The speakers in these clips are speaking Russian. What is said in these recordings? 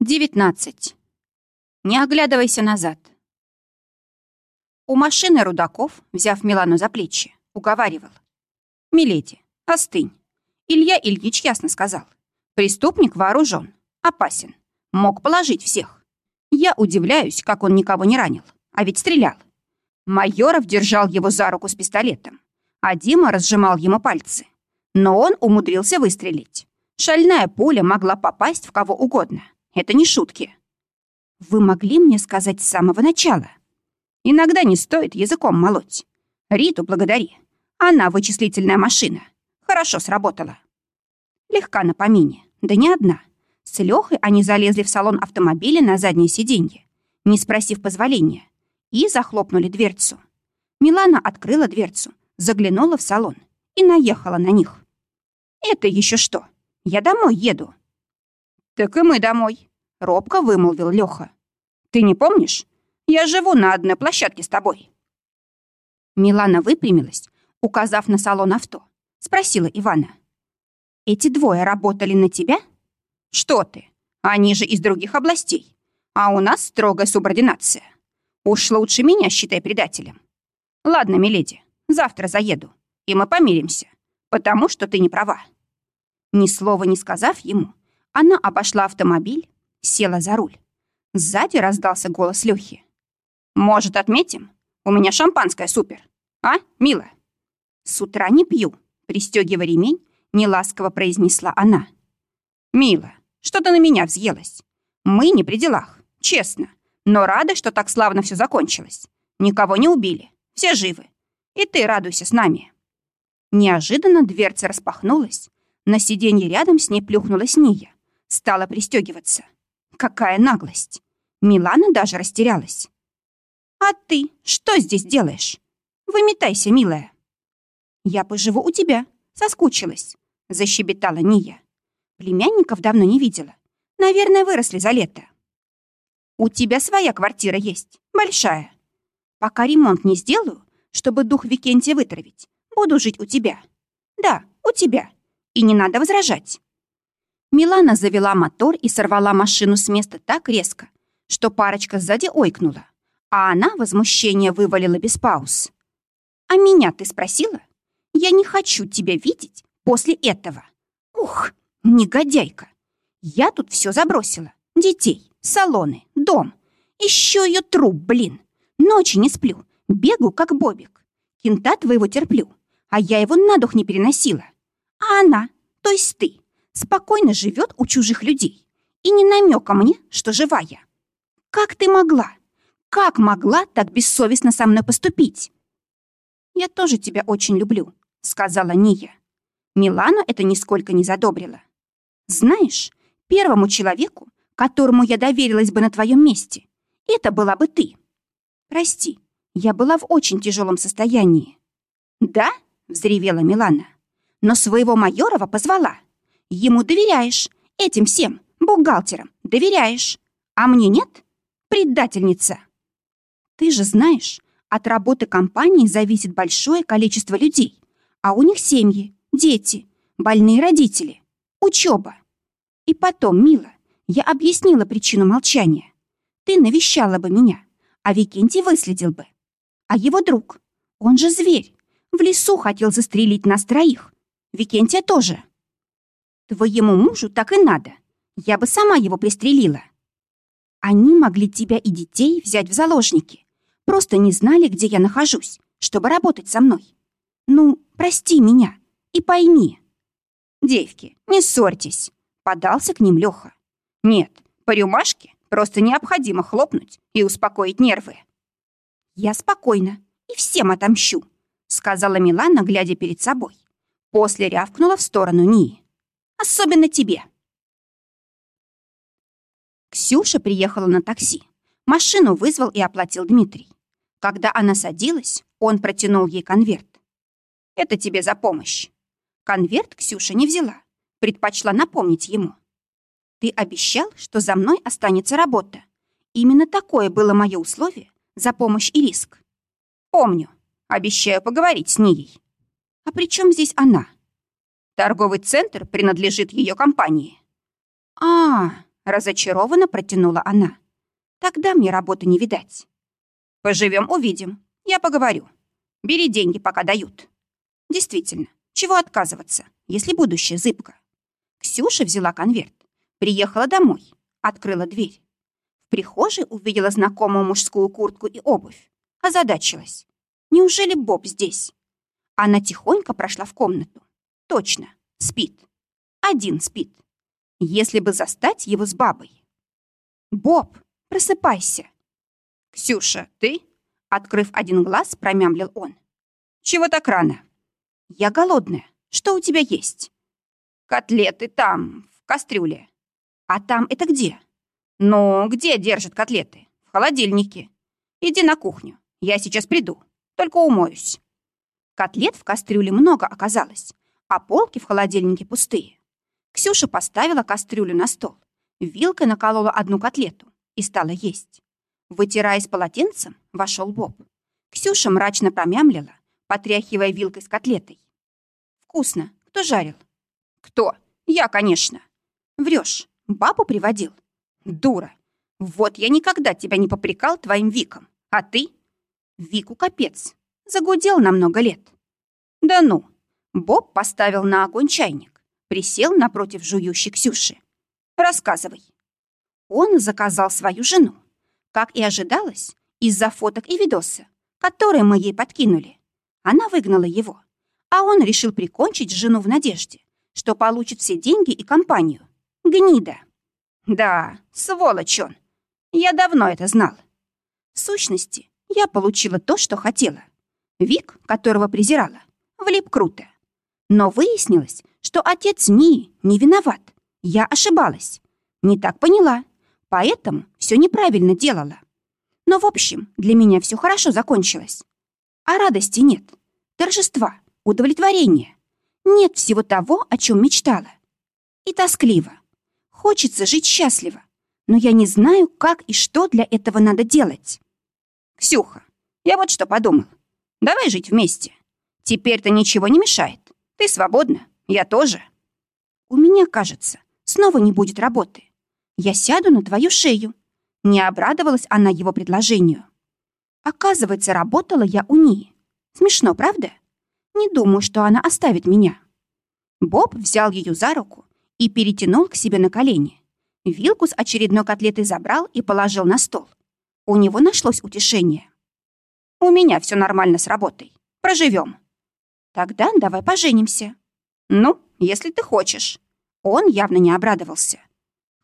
19. Не оглядывайся назад. У машины Рудаков, взяв Милану за плечи, уговаривал. «Миледи, остынь. Илья Ильич ясно сказал. Преступник вооружен, опасен, мог положить всех. Я удивляюсь, как он никого не ранил, а ведь стрелял. Майоров держал его за руку с пистолетом, а Дима разжимал ему пальцы. Но он умудрился выстрелить. Шальная пуля могла попасть в кого угодно. Это не шутки. Вы могли мне сказать с самого начала? Иногда не стоит языком молоть. Риту благодари. Она вычислительная машина. Хорошо сработала. Легка на помине. Да не одна. С Лёхой они залезли в салон автомобиля на заднее сиденье, не спросив позволения, и захлопнули дверцу. Милана открыла дверцу, заглянула в салон и наехала на них. «Это еще что? Я домой еду». «Так и мы домой», — робко вымолвил Лёха. «Ты не помнишь? Я живу на одной площадке с тобой». Милана выпрямилась, указав на салон авто. Спросила Ивана. «Эти двое работали на тебя?» «Что ты? Они же из других областей. А у нас строгая субординация. Уж лучше меня считай предателем. Ладно, миледи, завтра заеду, и мы помиримся, потому что ты не права». Ни слова не сказав ему, она обошла автомобиль, села за руль. Сзади раздался голос Лёхи. «Может, отметим? У меня шампанское супер. А, мила?» «С утра не пью», — пристёгивая ремень, неласково произнесла она. «Мила, что ты на меня взъелась? Мы не при делах, честно. Но рада, что так славно все закончилось. Никого не убили, все живы. И ты радуйся с нами». Неожиданно дверца распахнулась. На сиденье рядом с ней плюхнулась Ния. Стала пристегиваться. Какая наглость! Милана даже растерялась. «А ты что здесь делаешь? Выметайся, милая». «Я поживу у тебя», соскучилась», — защебетала Ния. «Племянников давно не видела. Наверное, выросли за лето». «У тебя своя квартира есть, большая. Пока ремонт не сделаю, чтобы дух Викентия вытравить, буду жить у тебя. Да, у тебя. И не надо возражать». Милана завела мотор и сорвала машину с места так резко, что парочка сзади ойкнула, а она возмущение вывалила без пауз. «А меня ты спросила? Я не хочу тебя видеть после этого. Ух, негодяйка! Я тут все забросила. Детей, салоны, дом. Еще ее труп, блин. Ночи не сплю, бегу, как бобик. Кента твоего терплю, а я его на дух не переносила. А она, то есть ты, спокойно живет у чужих людей и не намека мне, что живая. Как ты могла? Как могла так бессовестно со мной поступить? Я тоже тебя очень люблю, сказала Ния. Милану это нисколько не задобрило. Знаешь, первому человеку, которому я доверилась бы на твоем месте, это была бы ты. Прости, я была в очень тяжелом состоянии. Да? взревела Милана. Но своего Майорова позвала. Ему доверяешь. Этим всем, бухгалтерам, доверяешь. А мне нет? Предательница. Ты же знаешь, от работы компании зависит большое количество людей. А у них семьи, дети, больные родители, учеба. И потом, мила, я объяснила причину молчания. Ты навещала бы меня, а Викентий выследил бы. А его друг, он же зверь, в лесу хотел застрелить нас троих. Викентия тоже. Твоему мужу так и надо. Я бы сама его пристрелила. Они могли тебя и детей взять в заложники. Просто не знали, где я нахожусь, чтобы работать со мной. Ну, прости меня и пойми. Девки, не ссорьтесь. Подался к ним Лёха. Нет, по рюмашке просто необходимо хлопнуть и успокоить нервы. Я спокойна и всем отомщу, сказала Милана, глядя перед собой. После рявкнула в сторону Нии. Особенно тебе. Ксюша приехала на такси. Машину вызвал и оплатил Дмитрий. Когда она садилась, он протянул ей конверт. «Это тебе за помощь». Конверт Ксюша не взяла, предпочла напомнить ему. «Ты обещал, что за мной останется работа. Именно такое было мое условие за помощь и риск». «Помню. Обещаю поговорить с ней». «А при чем здесь она?» Торговый центр принадлежит ее компании. А, Разочарованно протянула она. Тогда мне работы не видать. Поживем, увидим. Я поговорю. Бери деньги, пока дают. Действительно, чего отказываться, если будущее зыбко? Ксюша взяла конверт, приехала домой, открыла дверь. В прихожей увидела знакомую мужскую куртку и обувь. Озадачилась. Неужели Боб здесь? Она тихонько прошла в комнату. Точно, спит. Один спит. Если бы застать его с бабой. «Боб, просыпайся!» «Ксюша, ты?» Открыв один глаз, промямлил он. «Чего так рано?» «Я голодная. Что у тебя есть?» «Котлеты там, в кастрюле». «А там это где?» «Ну, где держат котлеты?» «В холодильнике. Иди на кухню. Я сейчас приду. Только умоюсь». Котлет в кастрюле много оказалось, а полки в холодильнике пустые. Ксюша поставила кастрюлю на стол, вилкой наколола одну котлету и стала есть. Вытираясь полотенцем, вошел Боб. Ксюша мрачно промямлила, потряхивая вилкой с котлетой. «Вкусно. Кто жарил?» «Кто? Я, конечно». «Врешь. Бабу приводил?» «Дура. Вот я никогда тебя не попрекал твоим Виком. А ты?» «Вику капец. Загудел на много лет». «Да ну». Боб поставил на огонь чайник, присел напротив жующей Ксюши. «Рассказывай». Он заказал свою жену. Как и ожидалось, из-за фоток и видоса, которые мы ей подкинули. Она выгнала его, а он решил прикончить жену в надежде, что получит все деньги и компанию. Гнида. Да, сволочь он. Я давно это знал. В сущности, я получила то, что хотела. Вик, которого презирала, влип круто. Но выяснилось, что отец Нии не виноват. Я ошибалась. Не так поняла. Поэтому все неправильно делала. Но, в общем, для меня все хорошо закончилось. А радости нет. Торжества, удовлетворения. Нет всего того, о чем мечтала. И тоскливо. Хочется жить счастливо. Но я не знаю, как и что для этого надо делать. Ксюха, я вот что подумал. Давай жить вместе. Теперь-то ничего не мешает. Ты свободна, я тоже. У меня, кажется, снова не будет работы. Я сяду на твою шею. Не обрадовалась она его предложению. Оказывается, работала я у Нии. Смешно, правда? Не думаю, что она оставит меня. Боб взял ее за руку и перетянул к себе на колени. Вилку с очередной котлетой забрал и положил на стол. У него нашлось утешение. «У меня все нормально с работой. Проживем. Тогда давай поженимся. Ну, если ты хочешь. Он явно не обрадовался.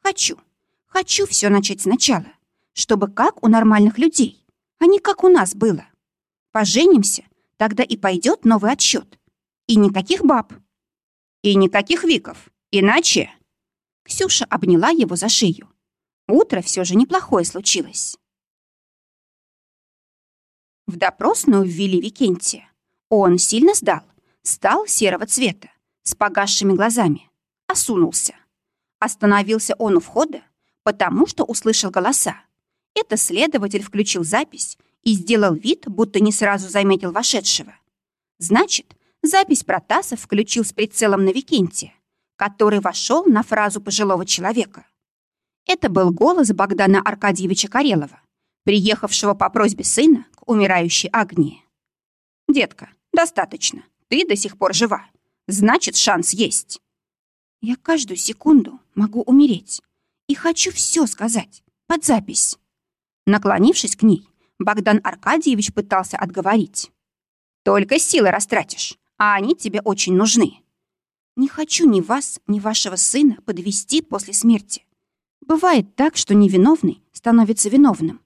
Хочу. Хочу все начать сначала, чтобы как у нормальных людей, а не как у нас было. Поженимся, тогда и пойдет новый отсчет. И никаких баб. И никаких виков. Иначе... Ксюша обняла его за шею. Утро все же неплохое случилось. В допросную ввели Викентия. Он сильно сдал, стал серого цвета, с погасшими глазами, осунулся. Остановился он у входа, потому что услышал голоса. Это следователь включил запись и сделал вид, будто не сразу заметил вошедшего. Значит, запись Протасов включил с прицелом на Викентия, который вошел на фразу пожилого человека. Это был голос Богдана Аркадьевича Карелова, приехавшего по просьбе сына к умирающей Агнии. «Детка, достаточно. Ты до сих пор жива. Значит, шанс есть». Я каждую секунду могу умереть. И хочу все сказать, под запись. Наклонившись к ней, Богдан Аркадьевич пытался отговорить. «Только силы растратишь, а они тебе очень нужны. Не хочу ни вас, ни вашего сына подвести после смерти. Бывает так, что невиновный становится виновным.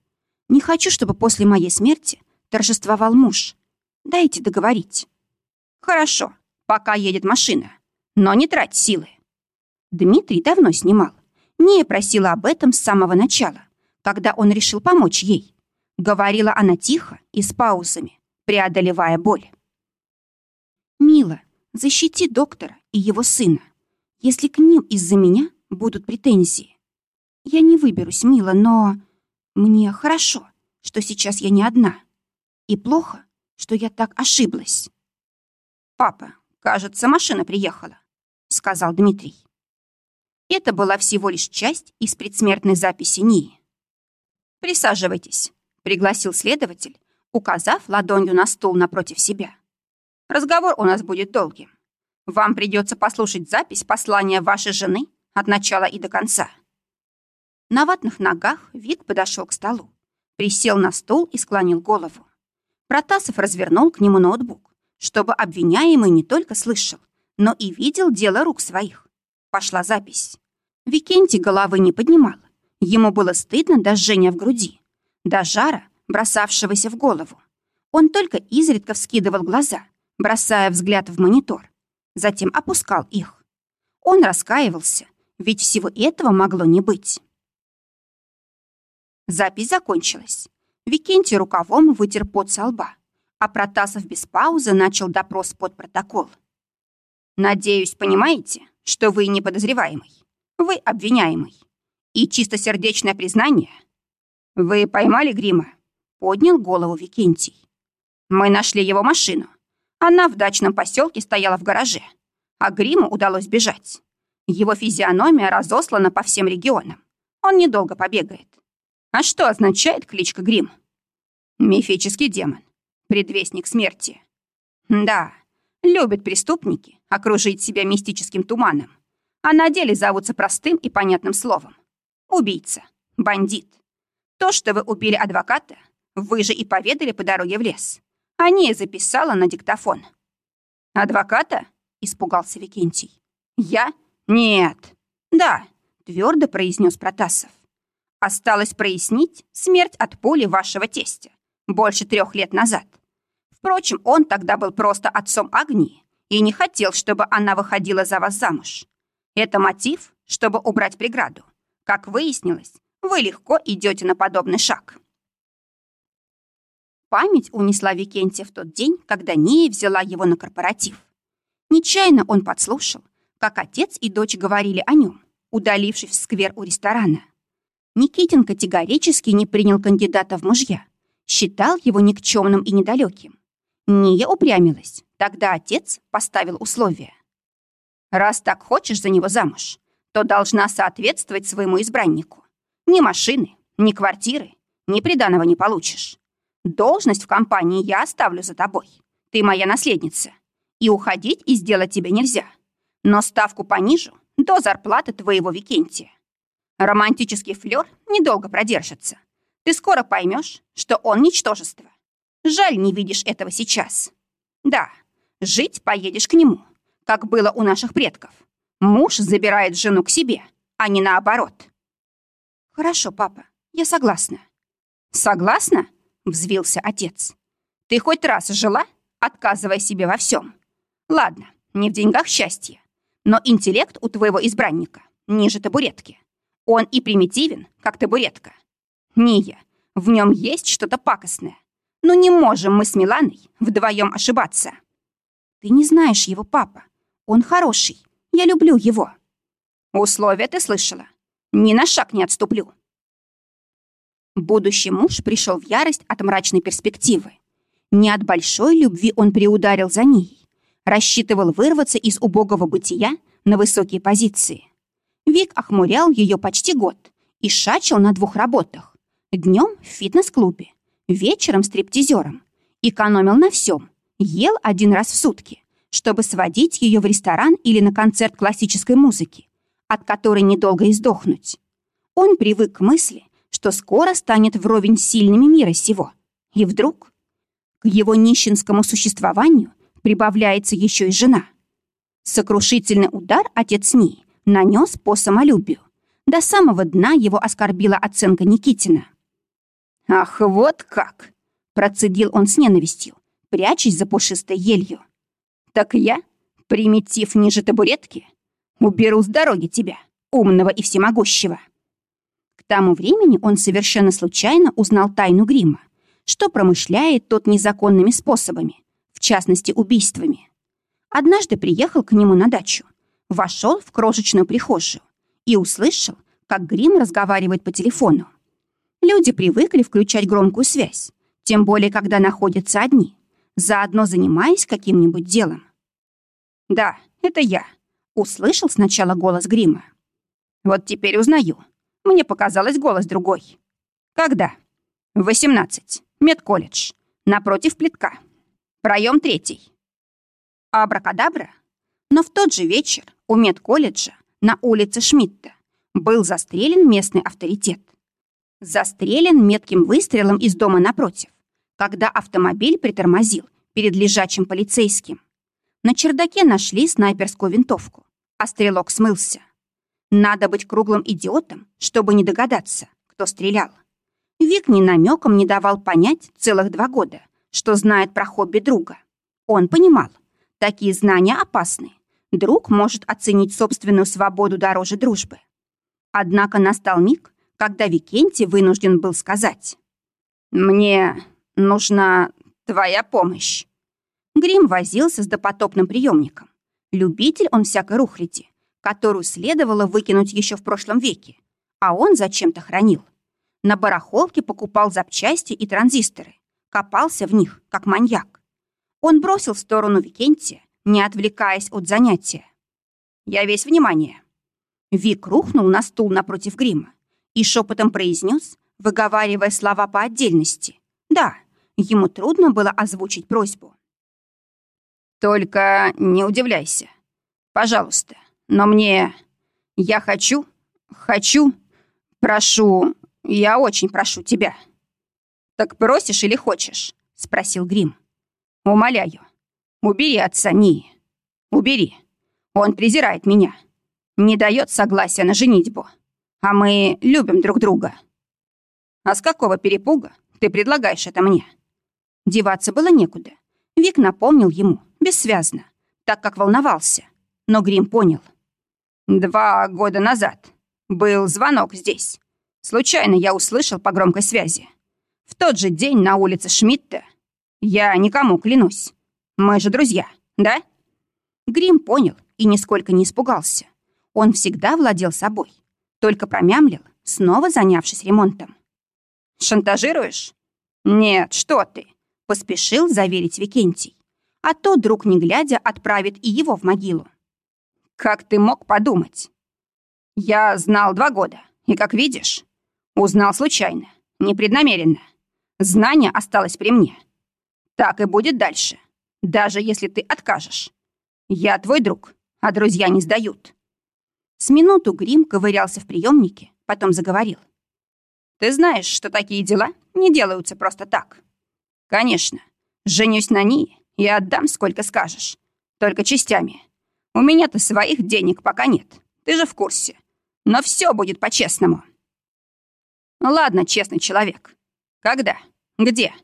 Не хочу, чтобы после моей смерти торжествовал муж. Дайте договорить». «Хорошо, пока едет машина, но не трать силы. Дмитрий давно снимал. Не просила об этом с самого начала, когда он решил помочь ей. Говорила она тихо и с паузами, преодолевая боль. «Мила, защити доктора и его сына, если к ним из-за меня будут претензии. Я не выберусь, Мила, но мне хорошо, что сейчас я не одна. И плохо, что я так ошиблась». «Папа, кажется, машина приехала», — сказал Дмитрий. Это была всего лишь часть из предсмертной записи НИИ. «Присаживайтесь», — пригласил следователь, указав ладонью на стул напротив себя. «Разговор у нас будет долгим. Вам придется послушать запись послания вашей жены от начала и до конца». На ватных ногах Вик подошел к столу, присел на стул и склонил голову. Протасов развернул к нему ноутбук, чтобы обвиняемый не только слышал, но и видел дело рук своих. Пошла запись. Викентий головы не поднимал. Ему было стыдно до жжения в груди, до жара, бросавшегося в голову. Он только изредка вскидывал глаза, бросая взгляд в монитор, затем опускал их. Он раскаивался, ведь всего этого могло не быть. Запись закончилась. Викентий рукавом вытер пот со лба, а Протасов без паузы начал допрос под протокол. «Надеюсь, понимаете, что вы не подозреваемый. Вы обвиняемый. И чистосердечное признание. Вы поймали грима?» Поднял голову Викентий. «Мы нашли его машину. Она в дачном поселке стояла в гараже, а гриму удалось бежать. Его физиономия разослана по всем регионам. Он недолго побегает. А что означает кличка Грим? Мифический демон. Предвестник смерти. Да, любят преступники окружить себя мистическим туманом, а на деле зовутся простым и понятным словом. Убийца. Бандит. То, что вы убили адвоката, вы же и поведали по дороге в лес. А не записала на диктофон. «Адвоката?» — испугался Викентий. «Я? Нет». «Да», — твердо произнес Протасов. Осталось прояснить смерть от пули вашего тестя больше трех лет назад. Впрочем, он тогда был просто отцом Агнии и не хотел, чтобы она выходила за вас замуж. Это мотив, чтобы убрать преграду. Как выяснилось, вы легко идете на подобный шаг. Память унесла Викентия в тот день, когда Ния взяла его на корпоратив. Нечаянно он подслушал, как отец и дочь говорили о нем, удалившись в сквер у ресторана. Никитин категорически не принял кандидата в мужья, считал его никчемным и недалеким. Ния упрямилась, тогда отец поставил условия. «Раз так хочешь за него замуж, то должна соответствовать своему избраннику. Ни машины, ни квартиры, ни приданого не получишь. Должность в компании я оставлю за тобой. Ты моя наследница. И уходить из дела тебе нельзя. Но ставку понижу до зарплаты твоего Викентия. Романтический флёр недолго продержится. Ты скоро поймешь, что он ничтожество. Жаль, не видишь этого сейчас. Да, жить поедешь к нему, как было у наших предков. Муж забирает жену к себе, а не наоборот. Хорошо, папа, я согласна. Согласна? Взвился отец. Ты хоть раз жила, отказывая себе во всем? Ладно, не в деньгах счастье, но интеллект у твоего избранника ниже табуретки. Он и примитивен, как табуретка. Ния, в нем есть что-то пакостное. Но не можем мы с Миланой вдвоем ошибаться. Ты не знаешь его, папа. Он хороший. Я люблю его. Условия ты слышала. Ни на шаг не отступлю. Будущий муж пришел в ярость от мрачной перспективы. Не от большой любви он приударил за ней. Рассчитывал вырваться из убогого бытия на высокие позиции. Вик охмурял ее почти год и шачил на двух работах. Днем в фитнес-клубе, вечером стриптизером. Экономил на всем, ел один раз в сутки, чтобы сводить ее в ресторан или на концерт классической музыки, от которой недолго издохнуть. Он привык к мысли, что скоро станет вровень с сильными мира сего. И вдруг к его нищенскому существованию прибавляется еще и жена. Сокрушительный удар отец Нии нанес по самолюбию. До самого дна его оскорбила оценка Никитина. «Ах, вот как!» — процедил он с ненавистью, прячась за пушистой елью. «Так я, примитив ниже табуретки, уберу с дороги тебя, умного и всемогущего». К тому времени он совершенно случайно узнал тайну грима, что промышляет тот незаконными способами, в частности, убийствами. Однажды приехал к нему на дачу, вошел в крошечную прихожую и услышал, как Грим разговаривает по телефону. Люди привыкли включать громкую связь, тем более, когда находятся одни, заодно занимаясь каким-нибудь делом. «Да, это я», — услышал сначала голос Грима. Вот теперь узнаю. Мне показалось голос другой. Когда? В 18. Медколледж. Напротив плитка. Проем третий. Абракадабра. Но в тот же вечер у медколледжа на улице Шмидта был застрелен местный авторитет. Застрелен метким выстрелом из дома напротив, когда автомобиль притормозил перед лежачим полицейским. На чердаке нашли снайперскую винтовку, а стрелок смылся. Надо быть круглым идиотом, чтобы не догадаться, кто стрелял. Вик ни намеком не давал понять целых два года, что знает про хобби друга. Он понимал, такие знания опасны. Друг может оценить собственную свободу дороже дружбы. Однако настал миг, когда Викентий вынужден был сказать «Мне нужна твоя помощь». Грим возился с допотопным приемником. Любитель он всякой рухляди, которую следовало выкинуть еще в прошлом веке, а он зачем-то хранил. На барахолке покупал запчасти и транзисторы, копался в них, как маньяк. Он бросил в сторону Викентия, не отвлекаясь от занятия. «Я весь внимание». Вик рухнул на стул напротив грима и шепотом произнес, выговаривая слова по отдельности. Да, ему трудно было озвучить просьбу. «Только не удивляйся. Пожалуйста. Но мне... Я хочу... Хочу... Прошу... Я очень прошу тебя». «Так просишь или хочешь?» — спросил Грим. «Умоляю. Убери отца Нии. Убери. Он презирает меня. Не дает согласия на женитьбу а мы любим друг друга. А с какого перепуга ты предлагаешь это мне? Деваться было некуда. Вик напомнил ему, бессвязно, так как волновался. Но Грим понял. Два года назад был звонок здесь. Случайно я услышал по громкой связи. В тот же день на улице Шмидта. Я никому клянусь. Мы же друзья, да? Грим понял и нисколько не испугался. Он всегда владел собой только промямлил, снова занявшись ремонтом. «Шантажируешь?» «Нет, что ты!» — поспешил заверить Викентий. А то, друг не глядя, отправит и его в могилу. «Как ты мог подумать?» «Я знал два года, и, как видишь, узнал случайно, непреднамеренно. Знание осталось при мне. Так и будет дальше, даже если ты откажешь. Я твой друг, а друзья не сдают». С минуту Грим ковырялся в приемнике, потом заговорил. «Ты знаешь, что такие дела не делаются просто так. Конечно, женюсь на ней и отдам, сколько скажешь. Только частями. У меня-то своих денег пока нет, ты же в курсе. Но все будет по-честному». «Ладно, честный человек. Когда? Где?»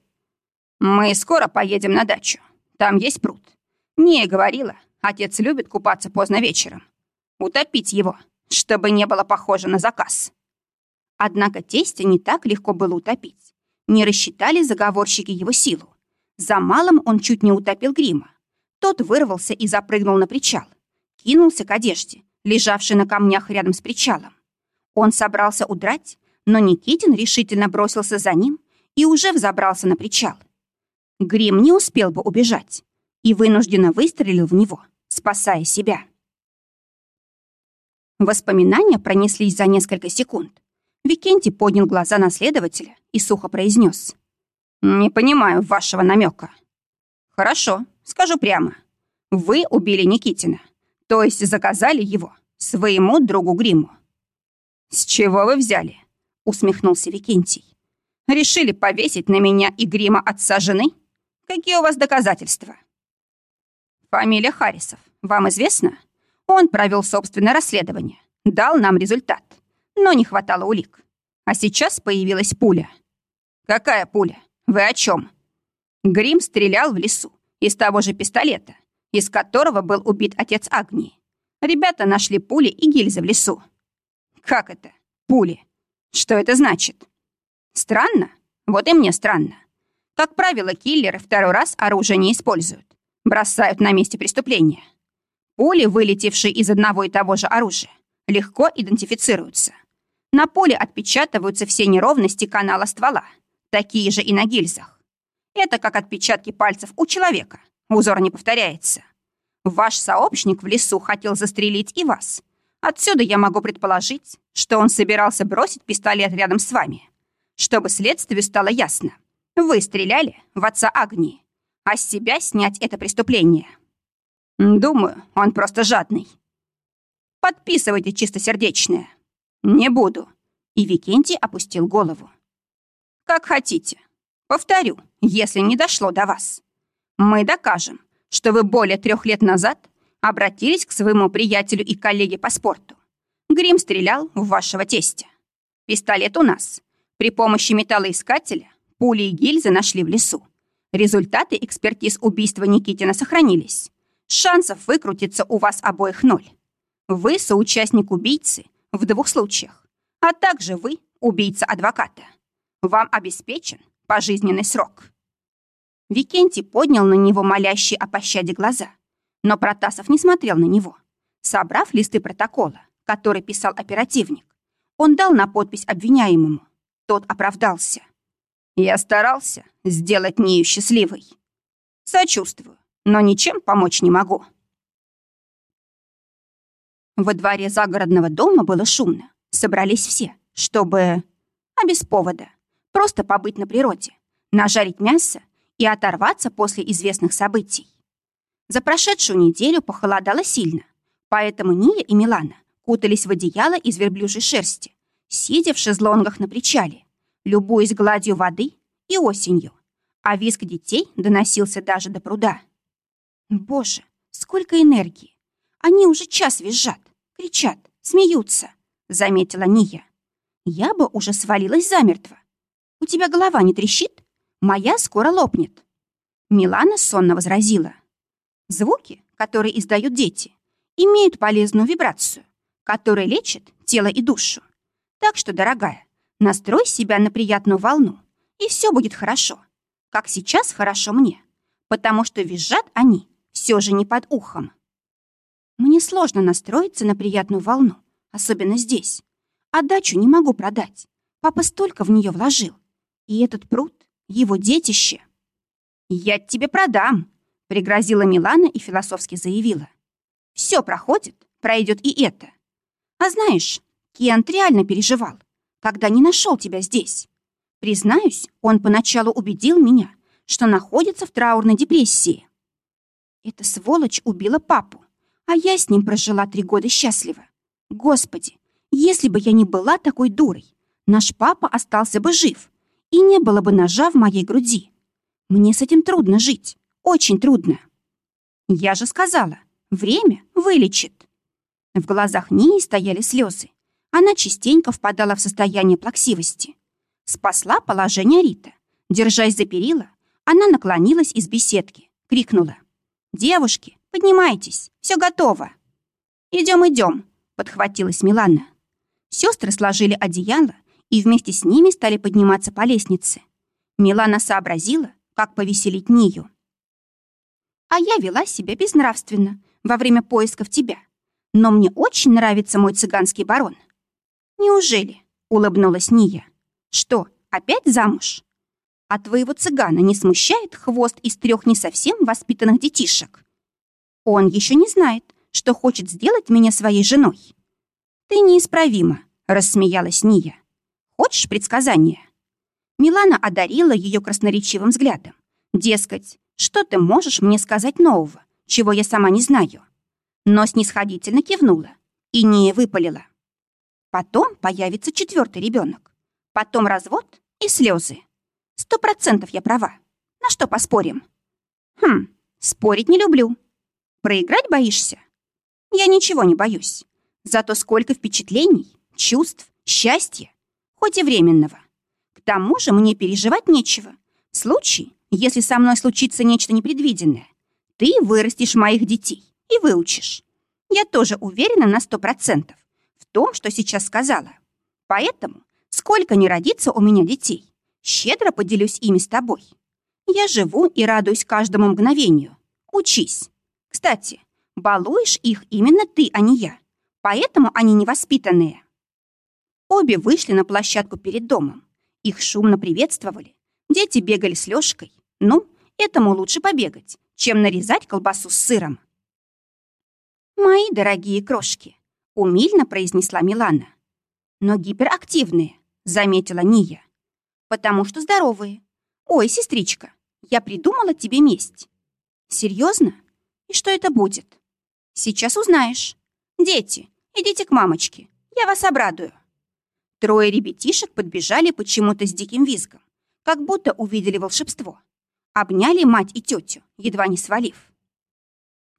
«Мы скоро поедем на дачу. Там есть пруд. Не говорила, отец любит купаться поздно вечером. Утопить его, чтобы не было похоже на заказ. Однако тестя не так легко было утопить. Не рассчитали заговорщики его силу. За малым он чуть не утопил грима. Тот вырвался и запрыгнул на причал. Кинулся к одежде, лежавшей на камнях рядом с причалом. Он собрался удрать, но Никитин решительно бросился за ним и уже взобрался на причал. Грим не успел бы убежать и вынужденно выстрелил в него, спасая себя. Воспоминания пронеслись за несколько секунд. Викентий поднял глаза на следователя и сухо произнес: «Не понимаю вашего намека. «Хорошо, скажу прямо. Вы убили Никитина, то есть заказали его своему другу Гриму». «С чего вы взяли?» — усмехнулся Викентий. «Решили повесить на меня и Грима отца жены? Какие у вас доказательства?» «Фамилия Харрисов. Вам известна?» Он провел собственное расследование, дал нам результат, но не хватало улик. А сейчас появилась пуля. Какая пуля? Вы о чем? Грим стрелял в лесу из того же пистолета, из которого был убит отец Агнии. Ребята нашли пули и гильзы в лесу. Как это? Пули. Что это значит? Странно? Вот и мне странно. Как правило, киллеры второй раз оружие не используют. Бросают на месте преступления. Пули, вылетевшие из одного и того же оружия, легко идентифицируются. На поле отпечатываются все неровности канала ствола, такие же и на гильзах. Это как отпечатки пальцев у человека. Узор не повторяется. Ваш сообщник в лесу хотел застрелить и вас. Отсюда я могу предположить, что он собирался бросить пистолет рядом с вами, чтобы следствию стало ясно. Вы стреляли в отца Агнии, а с себя снять это преступление. Думаю, он просто жадный. Подписывайте чистосердечное. Не буду. И Викентий опустил голову. Как хотите. Повторю, если не дошло до вас. Мы докажем, что вы более трех лет назад обратились к своему приятелю и коллеге по спорту. Грим стрелял в вашего тестя. Пистолет у нас. При помощи металлоискателя пули и гильзы нашли в лесу. Результаты экспертиз убийства Никитина сохранились. Шансов выкрутиться у вас обоих ноль. Вы соучастник убийцы в двух случаях, а также вы убийца адвоката. Вам обеспечен пожизненный срок. Викентий поднял на него молящие о пощаде глаза, но Протасов не смотрел на него. Собрав листы протокола, который писал оперативник, он дал на подпись обвиняемому. Тот оправдался. «Я старался сделать Нию счастливой. Сочувствую, но ничем помочь не могу». Во дворе загородного дома было шумно. Собрались все, чтобы... А без повода. Просто побыть на природе, нажарить мясо и оторваться после известных событий. За прошедшую неделю похолодало сильно, поэтому Ния и Милана кутались в одеяло из верблюжьей шерсти, сидя в шезлонгах на причале, любуясь гладью воды и осенью, а визг детей доносился даже до пруда. Боже, сколько энергии! Они уже час визжат, кричат, смеются, заметила Ния. Я бы уже свалилась замертво. У тебя голова не трещит? Моя скоро лопнет. Милана сонно возразила. Звуки, которые издают дети, имеют полезную вибрацию, которая лечит тело и душу. Так что, дорогая, настрой себя на приятную волну, и все будет хорошо. Как сейчас хорошо мне, потому что визжат они все же не под ухом. Мне сложно настроиться на приятную волну, особенно здесь. А дачу не могу продать. Папа столько в нее вложил. И этот пруд — его детище. «Я тебе продам», — пригрозила Милана и философски заявила. «Все проходит, пройдет и это. А знаешь, Кент реально переживал, когда не нашел тебя здесь. Признаюсь, он поначалу убедил меня, что находится в траурной депрессии. Эта сволочь убила папу, а я с ним прожила три года счастливо. Господи, если бы я не была такой дурой, наш папа остался бы жив, и не было бы ножа в моей груди. Мне с этим трудно жить, очень трудно. Я же сказала, время вылечит. В глазах Нии стояли слезы. Она частенько впадала в состояние плаксивости. Спасла положение Рита. Держась за перила, она наклонилась из беседки, крикнула. «Девушки, Поднимайтесь, все готово». «Идем, идем», — подхватилась Милана. Сестры сложили одеяло и вместе с ними стали подниматься по лестнице. Милана сообразила, как повеселить Нию. «А я вела себя безнравственно во время поисков тебя. Но мне очень нравится мой цыганский барон». «Неужели?» — улыбнулась Ния. «Что, опять замуж?» «А твоего цыгана не смущает хвост из трех не совсем воспитанных детишек?» Он еще не знает, что хочет сделать меня своей женой. Ты неисправима, рассмеялась Ния. Хочешь предсказание? Милана одарила ее красноречивым взглядом. Дескать, что ты можешь мне сказать нового, чего я сама не знаю? Но снисходительно кивнула и Ния выпалила. Потом появится четвертый ребенок. Потом развод и слезы. Сто процентов я права. На что поспорим? Хм, спорить не люблю. Проиграть боишься? Я ничего не боюсь. Зато сколько впечатлений, чувств, счастья, хоть и временного. К тому же мне переживать нечего. В случае, если со мной случится нечто непредвиденное, ты вырастешь моих детей и выучишь. Я тоже уверена на сто процентов том, что сейчас сказала. Поэтому, сколько не родится у меня детей, щедро поделюсь ими с тобой. Я живу и радуюсь каждому мгновению. Учись. Кстати, балуешь их именно ты, а не я. Поэтому они невоспитанные. Обе вышли на площадку перед домом. Их шумно приветствовали. Дети бегали с Лёшкой. Ну, этому лучше побегать, чем нарезать колбасу с сыром. «Мои дорогие крошки», — умильно произнесла Милана. «Но гиперактивные», — заметила Ния. «Потому что здоровые. Ой, сестричка, я придумала тебе месть». «Серьезно? И что это будет?» «Сейчас узнаешь. Дети, идите к мамочке, я вас обрадую». Трое ребятишек подбежали почему-то с диким визгом, как будто увидели волшебство. Обняли мать и тетю, едва не свалив.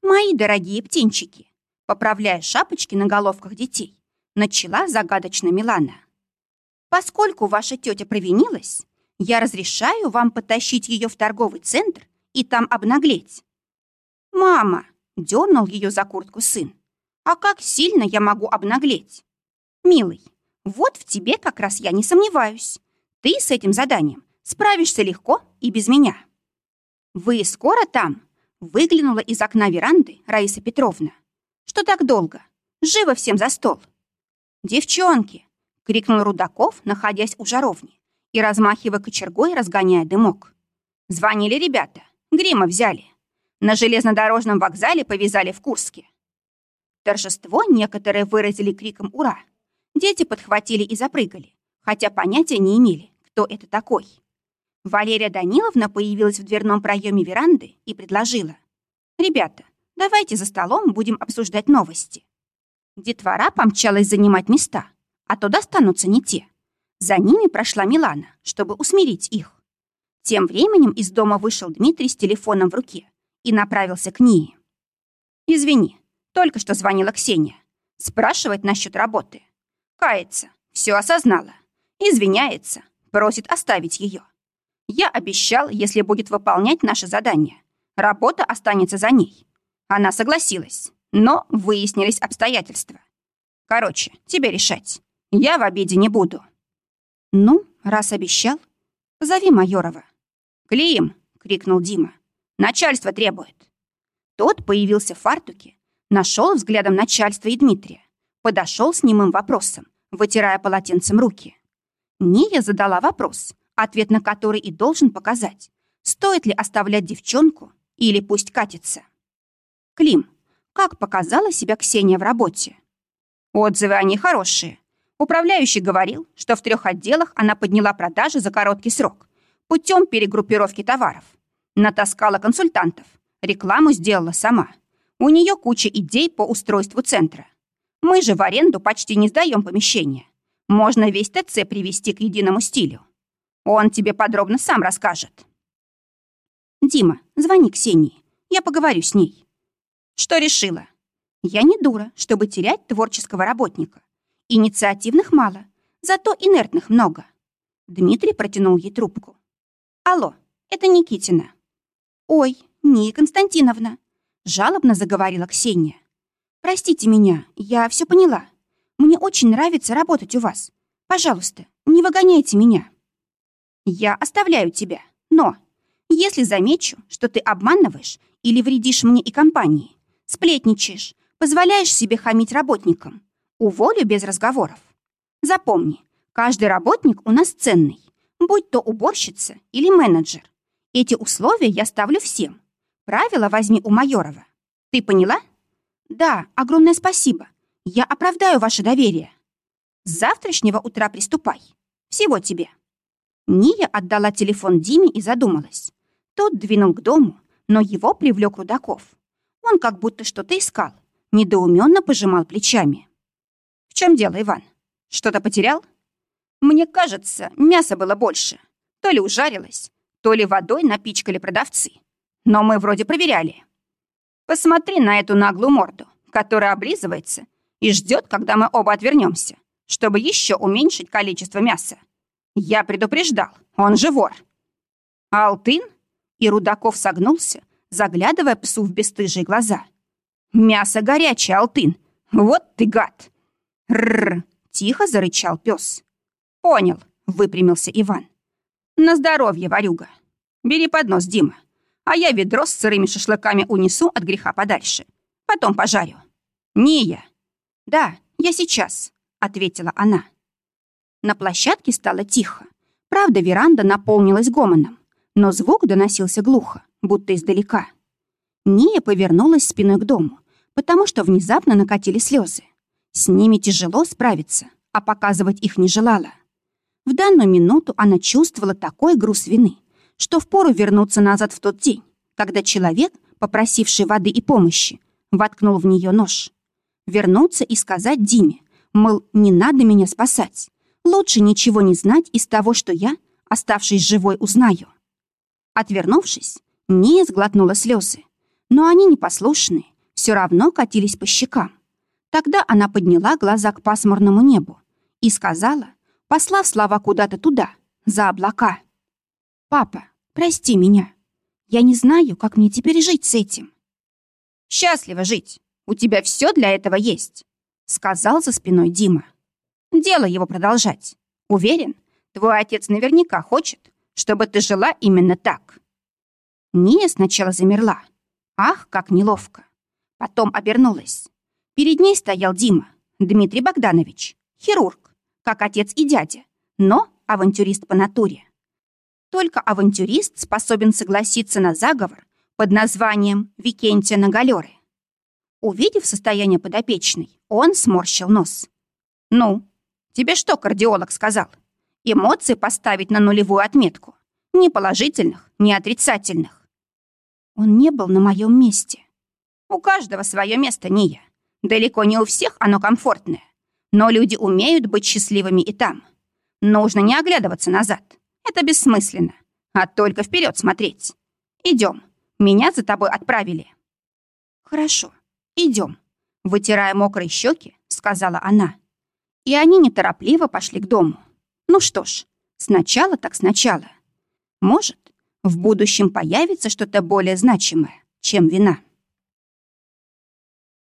«Мои дорогие птенчики», поправляя шапочки на головках детей, начала загадочно Милана. «Поскольку ваша тетя провинилась, я разрешаю вам потащить ее в торговый центр и там обнаглеть». «Мама!» — дернул ее за куртку сын. «А как сильно я могу обнаглеть?» «Милый, вот в тебе как раз я не сомневаюсь. Ты с этим заданием справишься легко и без меня». «Вы скоро там?» — выглянула из окна веранды Раиса Петровна. «Что так долго? Живо всем за стол!» «Девчонки!» — крикнул Рудаков, находясь у жаровни и размахивая кочергой, разгоняя дымок. Звонили ребята, грима взяли. На железнодорожном вокзале повязали в Курске. Торжество некоторые выразили криком «Ура!». Дети подхватили и запрыгали, хотя понятия не имели, кто это такой. Валерия Даниловна появилась в дверном проеме веранды и предложила. «Ребята, давайте за столом будем обсуждать новости». Детвора помчалась занимать места, а то достанутся не те. За ними прошла Милана, чтобы усмирить их. Тем временем из дома вышел Дмитрий с телефоном в руке и направился к ней. «Извини, только что звонила Ксения. Спрашивает насчет работы. Кается, все осознала. Извиняется, просит оставить ее. Я обещал, если будет выполнять наше задание, работа останется за ней. Она согласилась, но выяснились обстоятельства. Короче, тебе решать. Я в обиде не буду. Ну, раз обещал, позови Майорова. «Клим!» — крикнул Дима. «Начальство требует». Тот появился в фартуке, нашел взглядом начальства и Дмитрия, подошел с немым вопросом, вытирая полотенцем руки. Ния задала вопрос, ответ на который и должен показать, стоит ли оставлять девчонку или пусть катится. Клим, как показала себя Ксения в работе? Отзывы о ней хорошие. Управляющий говорил, что в трех отделах она подняла продажи за короткий срок путем перегруппировки товаров. Натаскала консультантов, рекламу сделала сама. У нее куча идей по устройству центра. Мы же в аренду почти не сдаем помещение. Можно весь ТЦ привести к единому стилю. Он тебе подробно сам расскажет. Дима, звони Ксении. Я поговорю с ней. Что решила? Я не дура, чтобы терять творческого работника. Инициативных мало, зато инертных много. Дмитрий протянул ей трубку. Алло, это Никитина. Ой, не Константиновна. Жалобно заговорила Ксения. Простите меня, я все поняла. Мне очень нравится работать у вас. Пожалуйста, не выгоняйте меня. Я оставляю тебя, но если замечу, что ты обманываешь или вредишь мне и компании, сплетничаешь, позволяешь себе хамить работникам, уволю без разговоров. Запомни, каждый работник у нас ценный, будь то уборщица или менеджер. Эти условия я ставлю всем. Правила возьми у Майорова. Ты поняла? Да, огромное спасибо. Я оправдаю ваше доверие. С завтрашнего утра приступай. Всего тебе. Ния отдала телефон Диме и задумалась. Тот двинул к дому, но его привлек Рудаков. Он как будто что-то искал, недоуменно пожимал плечами. «В чем дело, Иван? Что-то потерял?» «Мне кажется, мяса было больше. То ли ужарилось, то ли водой напичкали продавцы. Но мы вроде проверяли. Посмотри на эту наглую морду, которая облизывается и ждет, когда мы оба отвернемся, чтобы еще уменьшить количество мяса. Я предупреждал, он же вор. Алтын? И Рудаков согнулся, заглядывая псу в бесстыжие глаза. Мясо горячее, Алтын. Вот ты гад. Рррр, тихо зарычал пес. Понял, выпрямился Иван. На здоровье, варюга. Бери поднос, Дима. А я ведро с сырыми шашлыками унесу от греха подальше. Потом пожарю. Ния. Да, я сейчас, ответила она. На площадке стало тихо. Правда, веранда наполнилась гомоном, но звук доносился глухо, будто издалека. Ния повернулась спиной к дому, потому что внезапно накатили слезы. С ними тяжело справиться, а показывать их не желала. В данную минуту она чувствовала такой груз вины, что впору вернуться назад в тот день, когда человек, попросивший воды и помощи, воткнул в нее нож. Вернуться и сказать Диме, мол, не надо меня спасать. Лучше ничего не знать из того, что я, оставшись живой, узнаю. Отвернувшись, Ния сглотнула слезы, но они непослушные, все равно катились по щекам. Тогда она подняла глаза к пасмурному небу и сказала, послав слова куда-то туда, за облака. «Папа, прости меня. Я не знаю, как мне теперь жить с этим». «Счастливо жить. У тебя все для этого есть», — сказал за спиной Дима. «Дело его продолжать. Уверен, твой отец наверняка хочет, чтобы ты жила именно так». Ния сначала замерла. Ах, как неловко. Потом обернулась. Перед ней стоял Дима, Дмитрий Богданович, хирург, как отец и дядя, но авантюрист по натуре. Только авантюрист способен согласиться на заговор под названием «Викентия на галеры». Увидев состояние подопечной, он сморщил нос. «Ну, тебе что кардиолог сказал? Эмоции поставить на нулевую отметку? Ни положительных, ни отрицательных». Он не был на моем месте. У каждого свое место, Ния. Далеко не у всех оно комфортное. Но люди умеют быть счастливыми и там. Нужно не оглядываться назад. Это бессмысленно. А только вперед смотреть. Идем. Меня за тобой отправили. Хорошо, идем. Вытирая мокрые щеки, сказала она. И они неторопливо пошли к дому. Ну что ж, сначала так сначала. Может, в будущем появится что-то более значимое, чем вина.